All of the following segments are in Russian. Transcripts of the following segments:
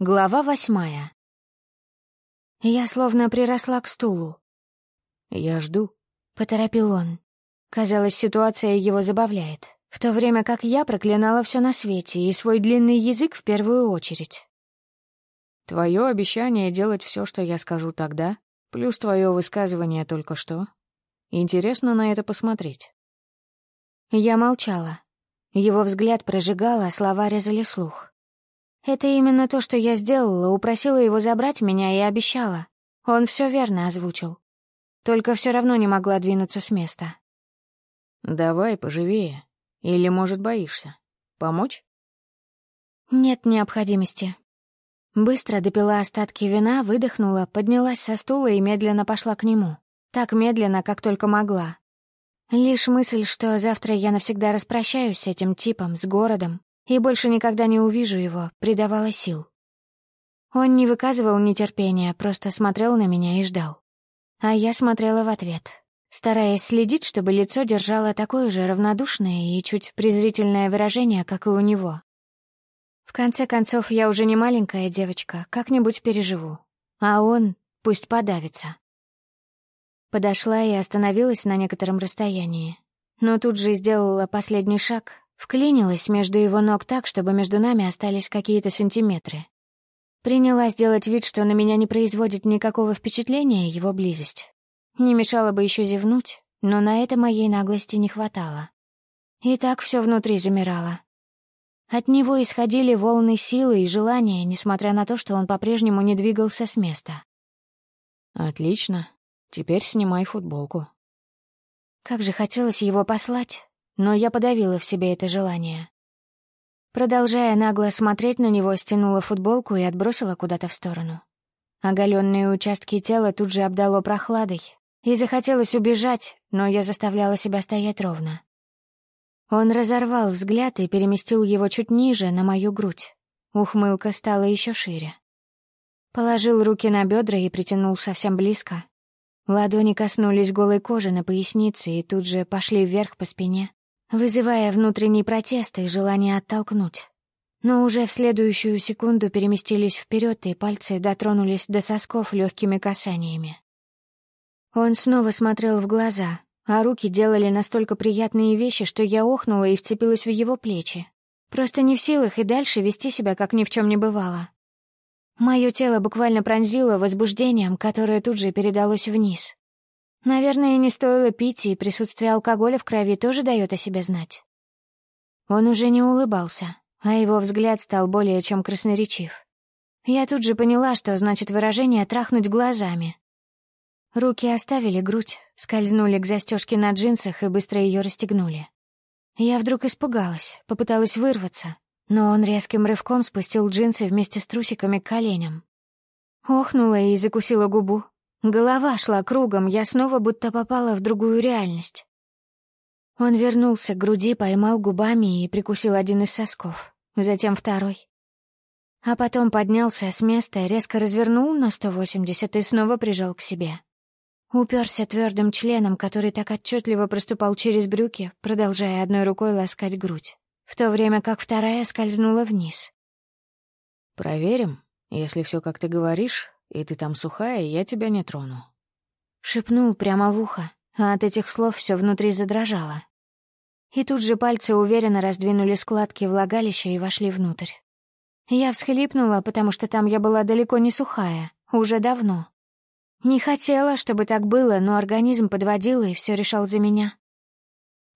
Глава восьмая. Я словно приросла к стулу. «Я жду», — поторопил он. Казалось, ситуация его забавляет, в то время как я проклинала все на свете и свой длинный язык в первую очередь. «Твое обещание делать все, что я скажу тогда, плюс твое высказывание только что. Интересно на это посмотреть». Я молчала. Его взгляд прожигал, а слова резали слух. Это именно то, что я сделала, упросила его забрать меня и обещала. Он все верно озвучил. Только все равно не могла двинуться с места. «Давай поживее. Или, может, боишься? Помочь?» «Нет необходимости». Быстро допила остатки вина, выдохнула, поднялась со стула и медленно пошла к нему. Так медленно, как только могла. Лишь мысль, что завтра я навсегда распрощаюсь с этим типом, с городом, и больше никогда не увижу его, придавала сил. Он не выказывал нетерпения, просто смотрел на меня и ждал. А я смотрела в ответ, стараясь следить, чтобы лицо держало такое же равнодушное и чуть презрительное выражение, как и у него. В конце концов, я уже не маленькая девочка, как-нибудь переживу. А он пусть подавится. Подошла и остановилась на некотором расстоянии. Но тут же сделала последний шаг, Вклинилась между его ног так, чтобы между нами остались какие-то сантиметры. Принялась делать вид, что на меня не производит никакого впечатления его близость. Не мешало бы еще зевнуть, но на это моей наглости не хватало. И так все внутри замирало. От него исходили волны силы и желания, несмотря на то, что он по-прежнему не двигался с места. «Отлично. Теперь снимай футболку». Как же хотелось его послать, но я подавила в себе это желание. Продолжая нагло смотреть на него, стянула футболку и отбросила куда-то в сторону. Оголенные участки тела тут же обдало прохладой, и захотелось убежать, но я заставляла себя стоять ровно. Он разорвал взгляд и переместил его чуть ниже, на мою грудь. Ухмылка стала еще шире. Положил руки на бедра и притянул совсем близко. Ладони коснулись голой кожи на пояснице и тут же пошли вверх по спине вызывая внутренний протест и желание оттолкнуть. Но уже в следующую секунду переместились вперед, и пальцы дотронулись до сосков легкими касаниями. Он снова смотрел в глаза, а руки делали настолько приятные вещи, что я охнула и вцепилась в его плечи. Просто не в силах и дальше вести себя, как ни в чем не бывало. Мое тело буквально пронзило возбуждением, которое тут же передалось вниз. Наверное, не стоило пить, и присутствие алкоголя в крови тоже дает о себе знать. Он уже не улыбался, а его взгляд стал более чем красноречив. Я тут же поняла, что значит выражение «трахнуть глазами». Руки оставили грудь, скользнули к застежке на джинсах и быстро ее расстегнули. Я вдруг испугалась, попыталась вырваться, но он резким рывком спустил джинсы вместе с трусиками к коленям. Охнула и закусила губу, Голова шла кругом, я снова будто попала в другую реальность. Он вернулся к груди, поймал губами и прикусил один из сосков, затем второй. А потом поднялся с места, резко развернул на 180 и снова прижал к себе. Уперся твердым членом, который так отчетливо проступал через брюки, продолжая одной рукой ласкать грудь, в то время как вторая скользнула вниз. «Проверим, если все как ты говоришь, и ты там сухая, я тебя не трону». Шепнул прямо в ухо, а от этих слов все внутри задрожало. И тут же пальцы уверенно раздвинули складки влагалища и вошли внутрь. Я всхлипнула, потому что там я была далеко не сухая, уже давно. Не хотела, чтобы так было, но организм подводил и все решал за меня.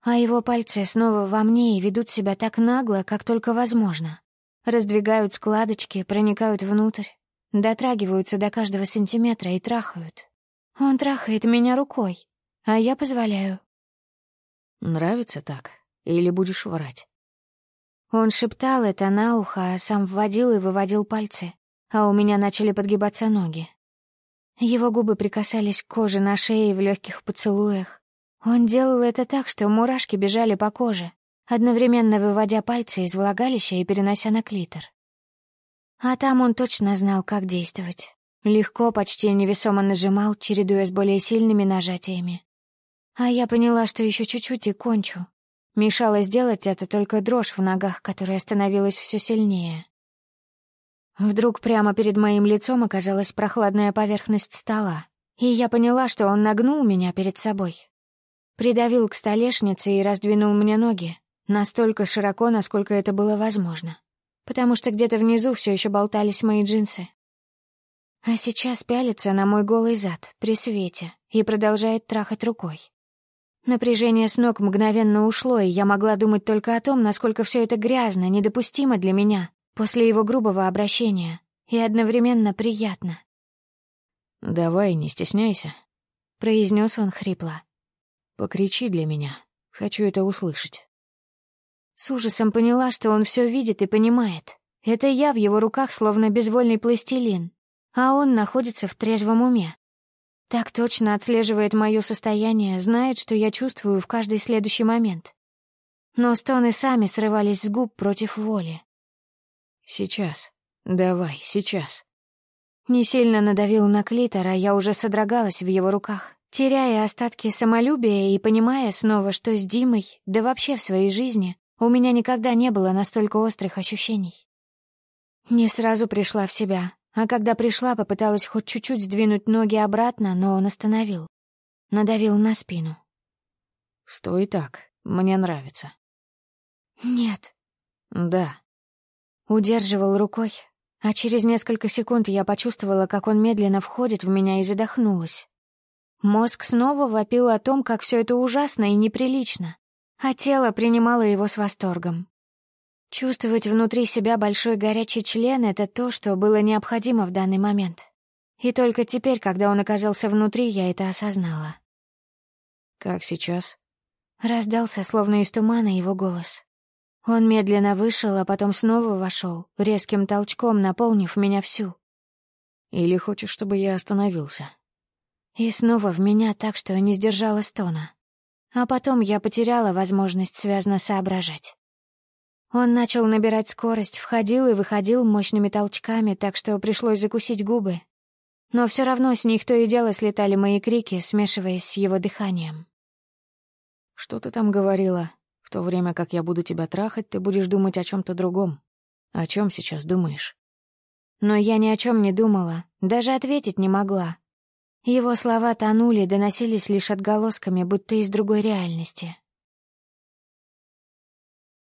А его пальцы снова во мне и ведут себя так нагло, как только возможно. Раздвигают складочки, проникают внутрь, Дотрагиваются до каждого сантиметра и трахают. Он трахает меня рукой, а я позволяю. Нравится так? Или будешь врать? Он шептал это на ухо, а сам вводил и выводил пальцы, а у меня начали подгибаться ноги. Его губы прикасались к коже на шее в легких поцелуях. Он делал это так, что мурашки бежали по коже, одновременно выводя пальцы из влагалища и перенося на клитор. А там он точно знал, как действовать. Легко, почти невесомо нажимал, чередуя с более сильными нажатиями. А я поняла, что еще чуть-чуть и кончу. Мешала сделать это только дрожь в ногах, которая становилась все сильнее. Вдруг прямо перед моим лицом оказалась прохладная поверхность стола, и я поняла, что он нагнул меня перед собой. Придавил к столешнице и раздвинул мне ноги, настолько широко, насколько это было возможно, потому что где-то внизу все еще болтались мои джинсы. А сейчас пялится на мой голый зад при свете и продолжает трахать рукой. Напряжение с ног мгновенно ушло, и я могла думать только о том, насколько все это грязно, недопустимо для меня, после его грубого обращения, и одновременно приятно. «Давай, не стесняйся», — произнес он хрипло. «Покричи для меня. Хочу это услышать». С ужасом поняла, что он все видит и понимает. Это я в его руках словно безвольный пластилин, а он находится в трезвом уме. Так точно отслеживает мое состояние, знает, что я чувствую в каждый следующий момент. Но стоны сами срывались с губ против воли. «Сейчас. Давай, сейчас». Не сильно надавил на клитор, а я уже содрогалась в его руках, теряя остатки самолюбия и понимая снова, что с Димой, да вообще в своей жизни, у меня никогда не было настолько острых ощущений. Не сразу пришла в себя, а когда пришла, попыталась хоть чуть-чуть сдвинуть ноги обратно, но он остановил. Надавил на спину. «Стой так, мне нравится». «Нет». «Да». Удерживал рукой, а через несколько секунд я почувствовала, как он медленно входит в меня и задохнулась. Мозг снова вопил о том, как все это ужасно и неприлично, а тело принимало его с восторгом. Чувствовать внутри себя большой горячий член — это то, что было необходимо в данный момент. И только теперь, когда он оказался внутри, я это осознала. «Как сейчас?» Раздался, словно из тумана, его голос. Он медленно вышел, а потом снова вошел, резким толчком наполнив меня всю. «Или хочешь, чтобы я остановился?» И снова в меня так, что не сдержала стона. А потом я потеряла возможность связно соображать. Он начал набирать скорость, входил и выходил мощными толчками, так что пришлось закусить губы. Но все равно с них то и дело слетали мои крики, смешиваясь с его дыханием. «Что ты там говорила? В то время как я буду тебя трахать, ты будешь думать о чем то другом. О чем сейчас думаешь?» Но я ни о чем не думала, даже ответить не могла. Его слова тонули, доносились лишь отголосками, будто из другой реальности.